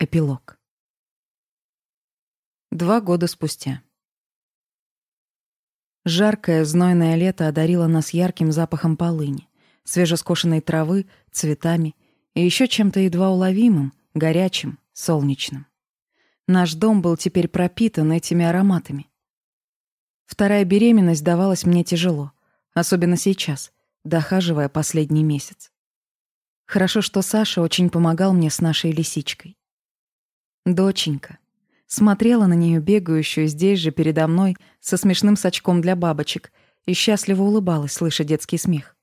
Эпилог. Два года спустя. Жаркое, знойное лето одарило нас ярким запахом полыни, свежескошенной травы, цветами и еще чем-то едва уловимым, горячим, солнечным. Наш дом был теперь пропитан этими ароматами. Вторая беременность давалась мне тяжело, особенно сейчас, дохаживая последний месяц. Хорошо, что Саша очень помогал мне с нашей лисичкой. Доченька. Смотрела на нее бегающую здесь же передо мной со смешным сачком для бабочек и счастливо улыбалась, слыша детский смех.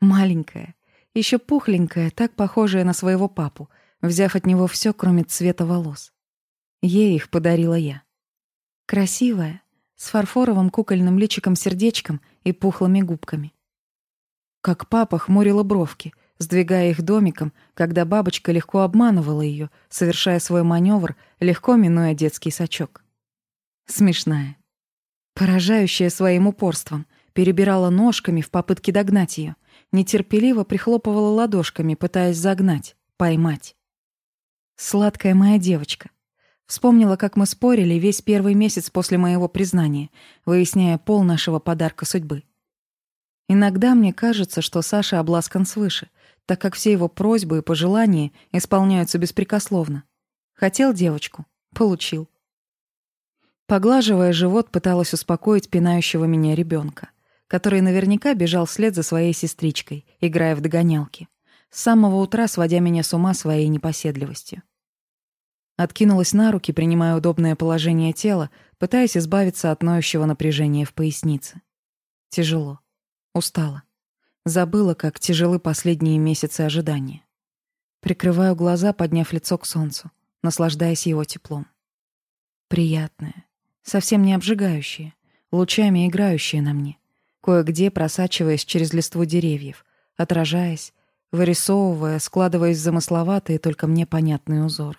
Маленькая, еще пухленькая, так похожая на своего папу, взяв от него все, кроме цвета волос. Ей их подарила я. Красивая, с фарфоровым кукольным личиком-сердечком и пухлыми губками. Как папа хмурила бровки — сдвигая их домиком, когда бабочка легко обманывала ее, совершая свой маневр, легко минуя детский сачок. Смешная. Поражающая своим упорством, перебирала ножками в попытке догнать ее, нетерпеливо прихлопывала ладошками, пытаясь загнать, поймать. «Сладкая моя девочка». Вспомнила, как мы спорили весь первый месяц после моего признания, выясняя пол нашего подарка судьбы. Иногда мне кажется, что Саша обласкан свыше, так как все его просьбы и пожелания исполняются беспрекословно. Хотел девочку — получил. Поглаживая живот, пыталась успокоить пинающего меня ребенка, который наверняка бежал вслед за своей сестричкой, играя в догонялки, с самого утра сводя меня с ума своей непоседливостью. Откинулась на руки, принимая удобное положение тела, пытаясь избавиться от ноющего напряжения в пояснице. Тяжело. Устала. Забыла, как тяжелы последние месяцы ожидания. Прикрываю глаза, подняв лицо к солнцу, наслаждаясь его теплом. Приятное, совсем не обжигающее, лучами играющее на мне, кое-где просачиваясь через листву деревьев, отражаясь, вырисовывая, складываясь в замысловатые, только мне понятные узоры.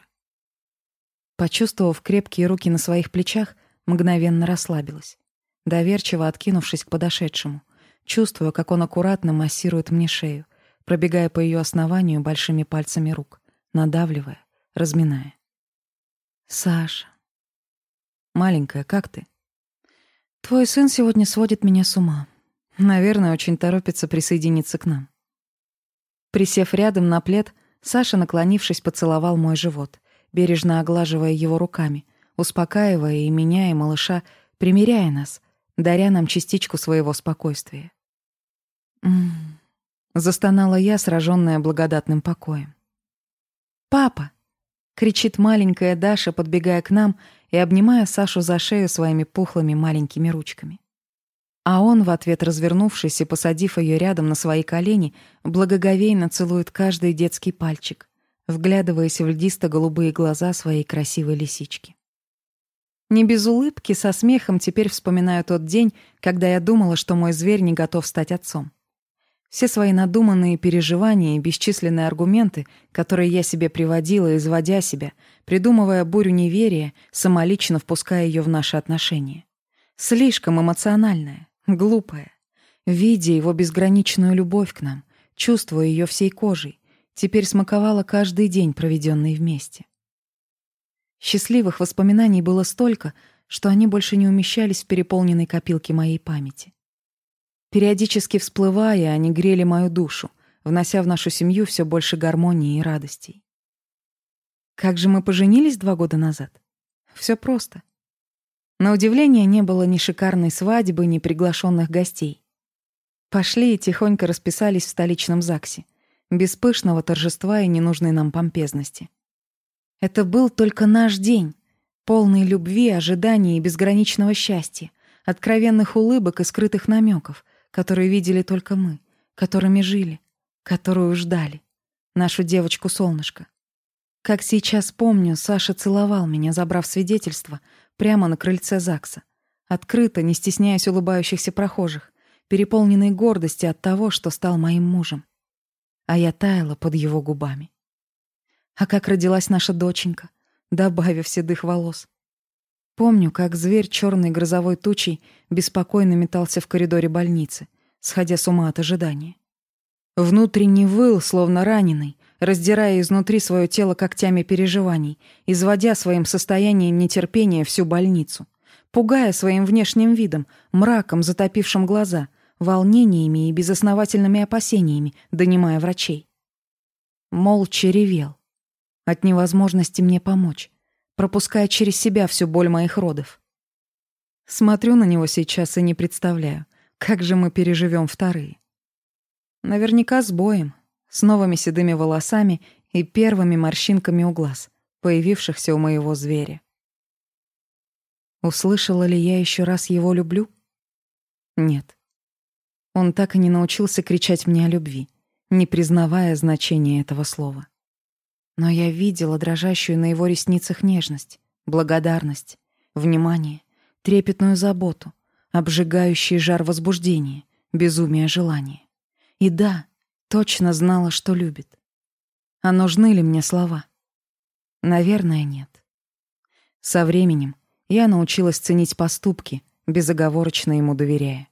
Почувствовав крепкие руки на своих плечах, мгновенно расслабилась, доверчиво откинувшись к подошедшему — чувствуя, как он аккуратно массирует мне шею, пробегая по ее основанию большими пальцами рук, надавливая, разминая. «Саша». «Маленькая, как ты?» «Твой сын сегодня сводит меня с ума. Наверное, очень торопится присоединиться к нам». Присев рядом на плед, Саша, наклонившись, поцеловал мой живот, бережно оглаживая его руками, успокаивая и меня, и малыша, примиряя нас, даря нам частичку своего спокойствия. Застонала я, сраженная благодатным покоем. «Папа!» — кричит маленькая Даша, подбегая к нам и обнимая Сашу за шею своими пухлыми маленькими ручками. А он, в ответ развернувшись и посадив ее рядом на свои колени, благоговейно целует каждый детский пальчик, вглядываясь в льдисто-голубые глаза своей красивой лисички. Не без улыбки, со смехом теперь вспоминаю тот день, когда я думала, что мой зверь не готов стать отцом. Все свои надуманные переживания и бесчисленные аргументы, которые я себе приводила, изводя себя, придумывая бурю неверия, самолично впуская ее в наши отношения. Слишком эмоциональная, глупая. Видя его безграничную любовь к нам, чувствуя ее всей кожей, теперь смаковала каждый день, проведенный вместе. Счастливых воспоминаний было столько, что они больше не умещались в переполненной копилке моей памяти. Периодически всплывая, они грели мою душу, внося в нашу семью все больше гармонии и радостей. Как же мы поженились два года назад? Все просто. На удивление не было ни шикарной свадьбы, ни приглашенных гостей. Пошли и тихонько расписались в столичном ЗАГСе, без пышного торжества и ненужной нам помпезности. Это был только наш день, полный любви, ожиданий и безграничного счастья, откровенных улыбок и скрытых намеков, которую видели только мы, которыми жили, которую ждали. Нашу девочку-солнышко. Как сейчас помню, Саша целовал меня, забрав свидетельство, прямо на крыльце ЗАГСа. Открыто, не стесняясь улыбающихся прохожих, переполненной гордости от того, что стал моим мужем. А я таяла под его губами. А как родилась наша доченька, добавив седых волос. Помню, как зверь черной грозовой тучей беспокойно метался в коридоре больницы, сходя с ума от ожидания. Внутренний выл, словно раненый, раздирая изнутри свое тело когтями переживаний, изводя своим состоянием нетерпения всю больницу, пугая своим внешним видом, мраком, затопившим глаза, волнениями и безосновательными опасениями, донимая врачей. Молча ревел. От невозможности мне помочь, пропуская через себя всю боль моих родов. Смотрю на него сейчас и не представляю, как же мы переживем вторые. Наверняка с боем, с новыми седыми волосами и первыми морщинками у глаз, появившихся у моего зверя. Услышала ли я еще раз его люблю? Нет. Он так и не научился кричать мне о любви, не признавая значения этого слова. Но я видела дрожащую на его ресницах нежность, благодарность, внимание, трепетную заботу, обжигающий жар возбуждения, безумие желания. И да, точно знала, что любит. А нужны ли мне слова? Наверное, нет. Со временем я научилась ценить поступки, безоговорочно ему доверяя.